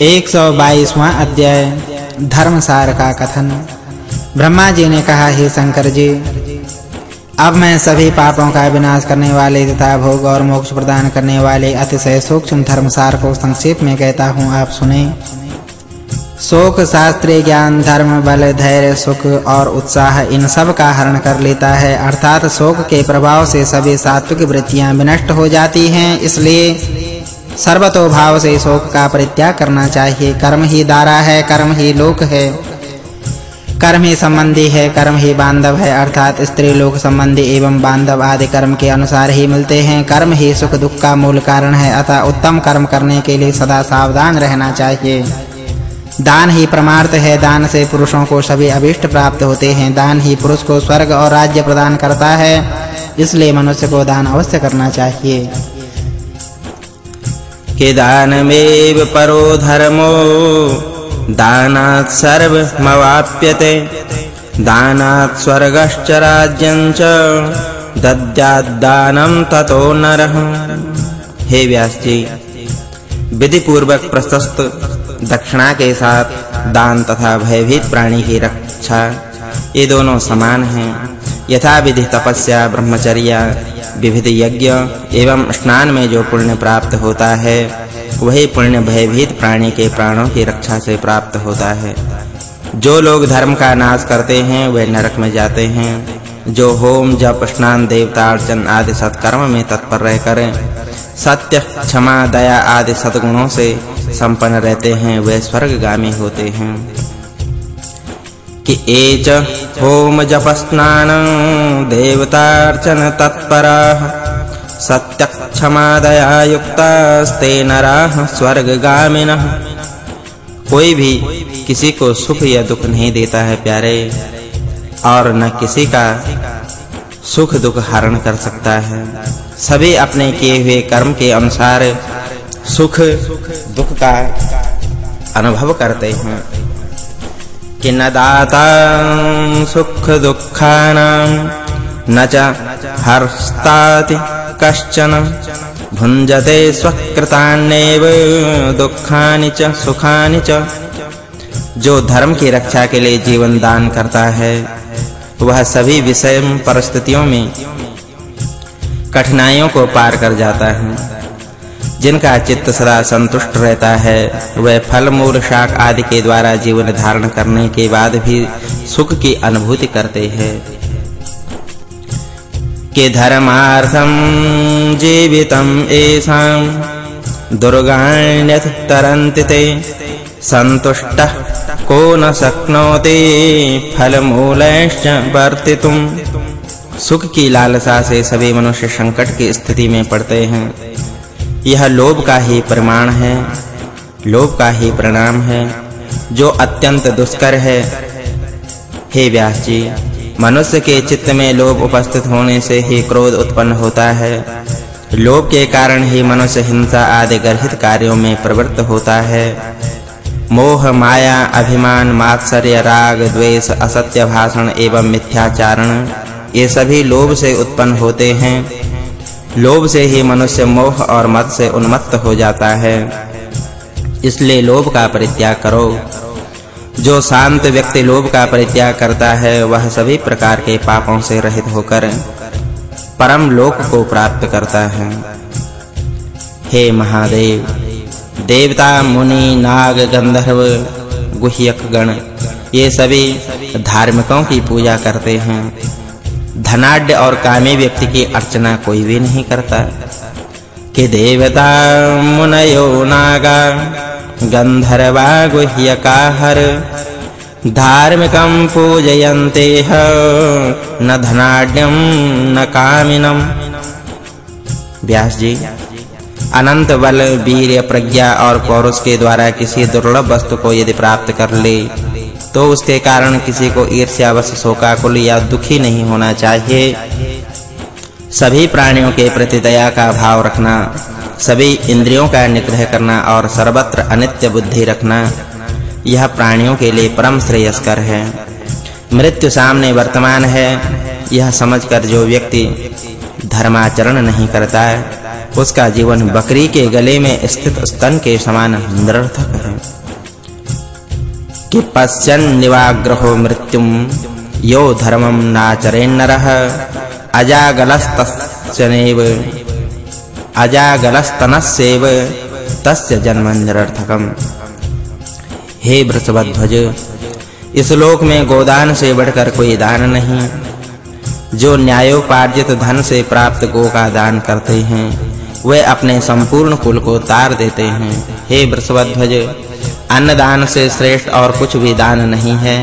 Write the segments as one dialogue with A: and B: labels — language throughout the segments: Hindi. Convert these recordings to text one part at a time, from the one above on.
A: 122वां अध्याय धर्मसार का कथन। ब्रह्मा जी ने कहा, हे शंकर जी अब मैं सभी पापों का विनाश करने वाले तथा भोग और मोक्ष प्रदान करने वाले अतिशय सूक्ष्म धर्मसार को संक्षेप में कहता हूँ, आप सुने। शोक शास्त्रीय ज्ञान, धर्म, बल, धैर्य, सुख और उत्साह, इन सब का हरण कर लेता है। अर्थात शोक के प्रभाव से सभी सात्विक वृत्तियाँ विनष्ट हो जाती हैं, इसलिए सर्वतो भाव से शोक का परित्याग करना चाहिए कर्म ही दारा है, कर्म ही लोक है। कर्म ही संबंधी है, कर्म ही बांधव है, अर्थात स्त्री लोक संबंधी एवं बांधव आदि कर्म के अनुसार ही मिलते हैं। कर्म ही सुख दुख का मूल कारण है, अतः उत्तम कर्म करने के लिए सदा सावधान रहना चाहिए। दान ही परमार्थ है, दान से पुरुषों को सभी अभिष्ट प्राप्त होते हैं। दान ही पुरुष को स्वर्ग और राज्य प्रदान करता है, इसलिए मनुष्य को दान अवश्य करना चाहिए।
B: कि दानमेव परो धर्मो। दानात् सर्वमवाप्यते। दानात् स्वर्गश्च राज्यं च। दद्याद्दानं ततो नरः। हे व्यास जी विधि पूर्वक प्रशस्त दक्षिणा के साथ दान तथा भयभीत प्राणी की रक्षा, ये दोनों समान हैं। यथा विधि तपस्या ब्रह्मचर्य विविध यज्ञ एवं स्नान में जो पुण्य प्राप्त होता है, वही पुण्य भयभीत प्राणी के प्राणों की रक्षा से प्राप्त होता है। जो लोग धर्म का नाश करते हैं, वे नरक में जाते हैं। जो होम, जप, स्नान, देवता, अर्चन आदि सत्कर्म में तत्पर रह रहकर सत्य, क्षमा, दया आदि सद्गुणों से संपन्न रहते हैं, वे स्वर्गगामी होते हैं। कि एच होम जप स्नान देवतार्चन तत्पराः सत्यक्षमा दया युक्तास्ते नराः स्वर्गगामिनः। कोई भी किसी को सुख या दुख नहीं देता है प्यारे, और न किसी का सुख दुख हरण कर सकता है। सभी अपने किए हुए कर्म के अनुसार सुख दुख का अनुभव करते हैं। कि न दाता सुख दुःखानां न च हर्षताति कश्चन। भुञ्जते स्वकृतान्नेव दुःखानि च सुखानि च। जो धर्म की रक्षा के लिए जीवन दान करता है, वह सभी विषम परिस्थितियों में कठिनाइयों को पार कर जाता है। जिनका चित्त सदा संतुष्ट रहता है वह फल, मूल, शाक आदि के द्वारा जीवन धारण करने के बाद भी सुख की अनुभूति करते हैं। के धर्मार्थम जीवितम एषां दुर्गाण्यथ तरन्ति संतुष्टः को न शक्नोति, फलमूलैश्च वर्तितुम। सुख की लालसा से सभी मनुष्य संकट की स्थिति में पड़ते हैं। यह लोभ का ही प्रमाण है, लोभ का ही प्रणाम है, जो अत्यंत दुष्कर है। हे व्यास जी मनुष्य के चित्त में लोभ उपस्थित होने से ही क्रोध उत्पन्न होता है। लोभ के कारण ही मनुष्य हिंसा आदि गर्हित कार्यों में प्रवृत्त होता है। मोह, माया, अभिमान, मात्सर्य, राग, द्वेष, असत्य, भाषण एवं मिथ्याचारण, ये सभी लोभ से उत्पन्न होते हैं। लोभ से ही मनुष्य मोह और मद से उन्मत्त हो जाता है। इसलिए लोभ का परित्याग करो। जो शांत व्यक्ति लोभ का परित्याग करता है, वह सभी प्रकार के पापों से रहित होकर परम लोक को प्राप्त करता है। हे महादेव, देवता, मुनि, नाग, गंधर्व, गुह्यक गण, ये सभी धार्मिकों की पूजा करते हैं। धनाढ्य और कामी व्यक्ति की अर्चना कोई भी नहीं करता। कि देवता मुनयो नागा, गंधर्वा गुह्यकाहर धार्मिकं पूजयन्ते न धनाढ्यं न कामिनम। व्यास जी अनंत बल वीर प्रज्ञा और पौरुष के द्वारा किसी दुर्लभ वस्तु को यदि प्राप्त कर ले तो उसके कारण किसी को ईर्ष्यावश शोकाकुल या दुखी नहीं होना चाहिए। सभी प्राणियों के प्रति दया का भाव रखना, सभी इंद्रियों का निग्रह करना और सर्वत्र अनित्य बुद्धि रखना, यह प्राणियों के लिए परम श्रेयस्कर है। मृत्यु सामने वर्तमान है, यह समझकर जो व्यक्ति धर्माचरण नहीं करता है, उसका जीवन बकरी के गले में स्थित स्तन के समान निरर्थक है। कि पश्चन निवाग्रहो मृत्युम। यो धर्मम नाचरेन्नरः अजागलस्तस्यनेव अजागलस्तनस्येव। तस्य जन्म निरर्थकम। हे वृषभध्वज, इस लोक में गोदान से बढ़कर कोई दान नहीं। जो न्यायोपार्जित धन से प्राप्त गो का दान करते हैं। वे अपने संपूर्ण कुल को तार देते हैं। हे वृषभध्वज, अन्नदान से श्रेष्ठ और कुछ भी दान नहीं है,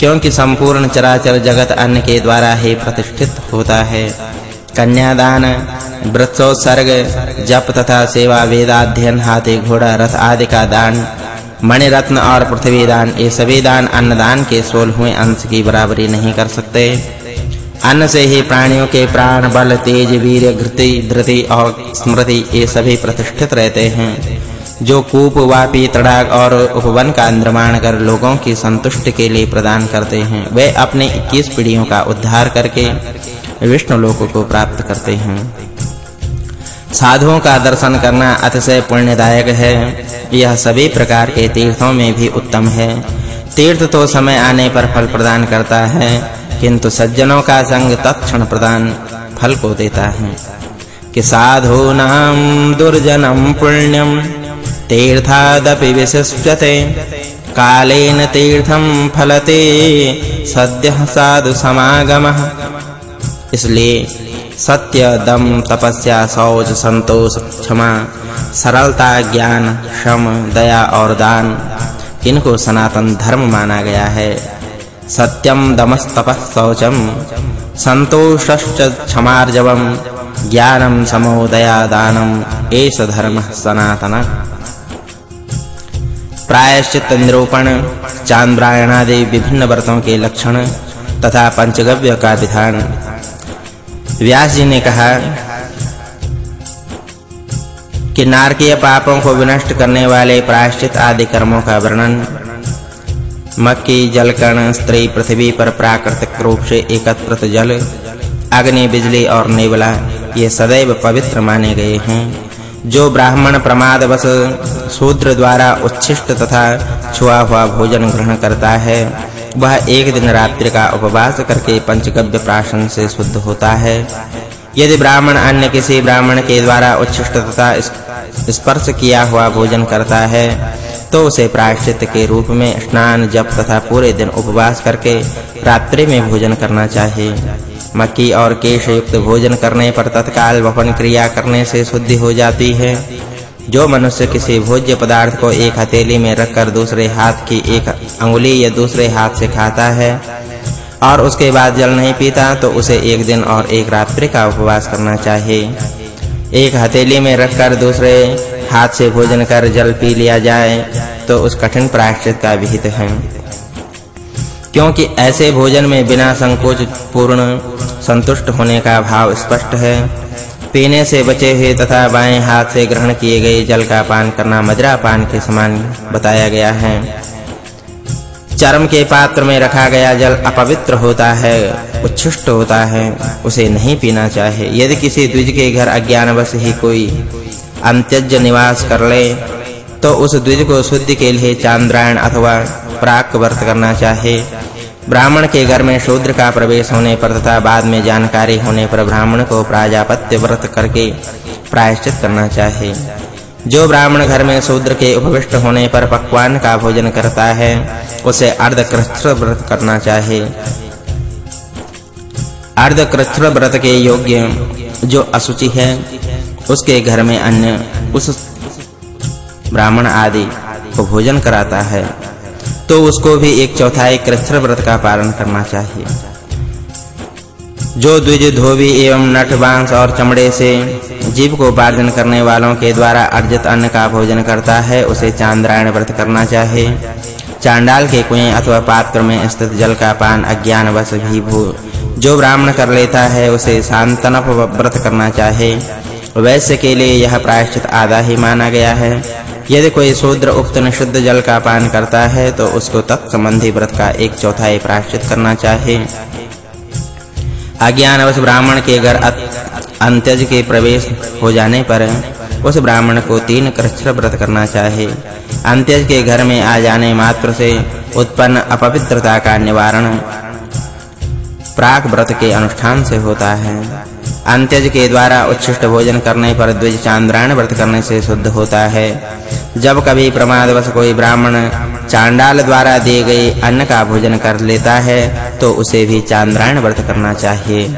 B: क्योंकि संपूर्ण चराचर जगत अन्न के द्वारा ही प्रतिष्ठित होता है। कन्यादान वृक्षोत्सर्ग जप तथा सेवा वेदाध्ययन, हाथी घोड़ा, रथ आदि का दान मणि रत्न और पृथ्वी दान, ये सभी दान अन्नदान के सोलहवें अंश की बराबरी नहीं कर सकते। अन्न से ही प्राणियों के प्राण, बल, तेज, वीर, घृति, धृति और स्मृति ये सभी प्रतिष्ठित रहते हैं। जो कूप, वापी, तड़ाग और उपवन का निर्माण कर लोगों की संतुष्टि के लिए प्रदान करते हैं, वे अपने 21 पीढ़ियों का उद्धार करके विष्णु लोक को प्राप्त करते हैं। साधुओं का दर्शन करना अतिशय पुण्यदायक है। यह सभी प्रकार के तीर्थों में भी उत्तम है। तीर्थ तो समय आने पर फल प्रदान करता है। किंतु सज्जनों का संग तत्क्षण प्रदान फल को देता है। कि साधूनां दुर्जनम पुण्यम तीर्थादपि विशिष्यते, कालेन तीर्थम फलते, सद्यः साधु समागमः। इसलिए सत्य, दम, तपस्या, शौच, संतोष, क्षमा, सरलता, ज्ञान, क्षम, दया और दान इनको सनातन धर्म माना गया है। सत्यम दमस्तपः संतोषश्च क्षमार्जवम ज्ञानम दानम एष धर्मः सनातन। प्रायश्चित निरूपण। चांद्रायण आदि विभिन्न व्रतों के लक्षण। तथा पंचगव्य का विधान व्यास जी ने कहा कि नारकीय पापों को विनष्ट करने वाले प्रायश्चित आदि कर्मों का वर्णन मक्की जलकण स्त्री पृथ्वी पर प्राकृतिक रूप से एकत्रित जल, अग्नि, बिजली और नेवला, ये सदैव पवित्र माने गए हैं। जो ब्राह्मण प्रमादवश शूद्र द्वारा उच्छिष्ट तथा छुआ हुआ भोजन ग्रहण करता है, वह एक दिन रात्रि का उपवास करके पंचगव्य प्राशन से शुद्ध होता है। यदि ब्राह्मण अन्य किसी ब्राह्मण के द्वारा उच्छिष्ट तथा स्पर्श किया हुआ भोजन करता है तो उसे प्रायश्चित के रूप में स्नान, जप तथा पूरे दिन उपवास करके रात्रि में भोजन करना चाहिए। मक्की और केश युक्त भोजन करने पर तत्काल वपन क्रिया करने से शुद्धि हो जाती है। जो मनुष्य किसी भोज्य पदार्थ को एक हथेली में रखकर दूसरे हाथ की एक अंगुली या दूसरे हाथ से खाता है और उसके बाद जल नहीं पीता तो उसे एक दिन और एक रात्रि का उपवास करना चाहिए। एक हथेली में रखकर दूसरे हाथ से भोजन कर, जल पी लिया जाए तो उस कठिन प्रायश्चित का विहित है। क्योंकि ऐसे भोजन में बिना संकोच पूर्ण, संतुष्ट होने का भाव स्पष्ट है। पीने से बचे हुए तथा बाएँ हाथ से ग्रहण किए गए जल का पान करना मदिरा पान के समान बताया गया है। चर्म के पात्र में रखा गया जल अपवित्र होता है, उच्छिष्ट होता है, उसे नहीं पीना चाहिए। यदि किसी द्विज के घर अज्ञानवश ही कोई अंत्यज निवास कर ले तो उस द्विज को शुद्धि के लिए चांद्रायण अथवा प्राक व्रत करना चाहिए ब्राह्मण के घर में शूद्र का प्रवेश होने पर तथा बाद में जानकारी होने पर ब्राह्मण को प्राजापत्य व्रत करके प्रायश्चित करना चाहिए जो ब्राह्मण घर में शूद्र के उपविष्ट होने पर पकवान का भोजन करता है, उसे अर्धकृत्र व्रत करना चाहिए अर्धकृत्र व्रत के योग्य जो असुचि है उसके घर में अन्य उस ब्राह्मण आदि को भोजन कराता है तो उसको भी एक चौथाई कृत्र व्रत का पालन करना चाहिए। जो द्विज धोबी एवं नट, बाँस और चमड़े से जीव को उपार्जन करने वालों के द्वारा अर्जित अन्न का भोजन करता है, उसे चांद्रायण व्रत करना चाहिए। चांडाल के कुएँ अथवा पात्र में स्थित जल का पान अज्ञानवश भी भू जो ब्राह्मण कर लेता है, उसे शांतनप व्रत करना चाहिए। वैश्य के लिए यह प्रायश्चित आधा ही माना गया है। यदि कोई शूद्र, उक्त, निषिद्ध जल का पान करता है तो उसको तत्संबंधी व्रत का एक चौथाई प्रायश्चित करना चाहिए। अज्ञानवश ब्राह्मण के घर अंत्यज के प्रवेश हो जाने पर उस ब्राह्मण को तीन कृच्छ्र व्रत करना चाहिए। अंत्यज के घर में आ जाने मात्र से उत्पन्न अपवित्रता का निवारण प्राक व्रत के अनुष्ठान से होता है। अंत्यज के द्वारा उच्छिष्ट भोजन करने पर द्विज चांद्रायण व्रत करने से शुद्ध होता है। जब कभी प्रमादवश कोई ब्राह्मण चांडाल द्वारा दिए गए अन्न का भोजन कर लेता है तो उसे भी चांद्रायण व्रत करना चाहिए।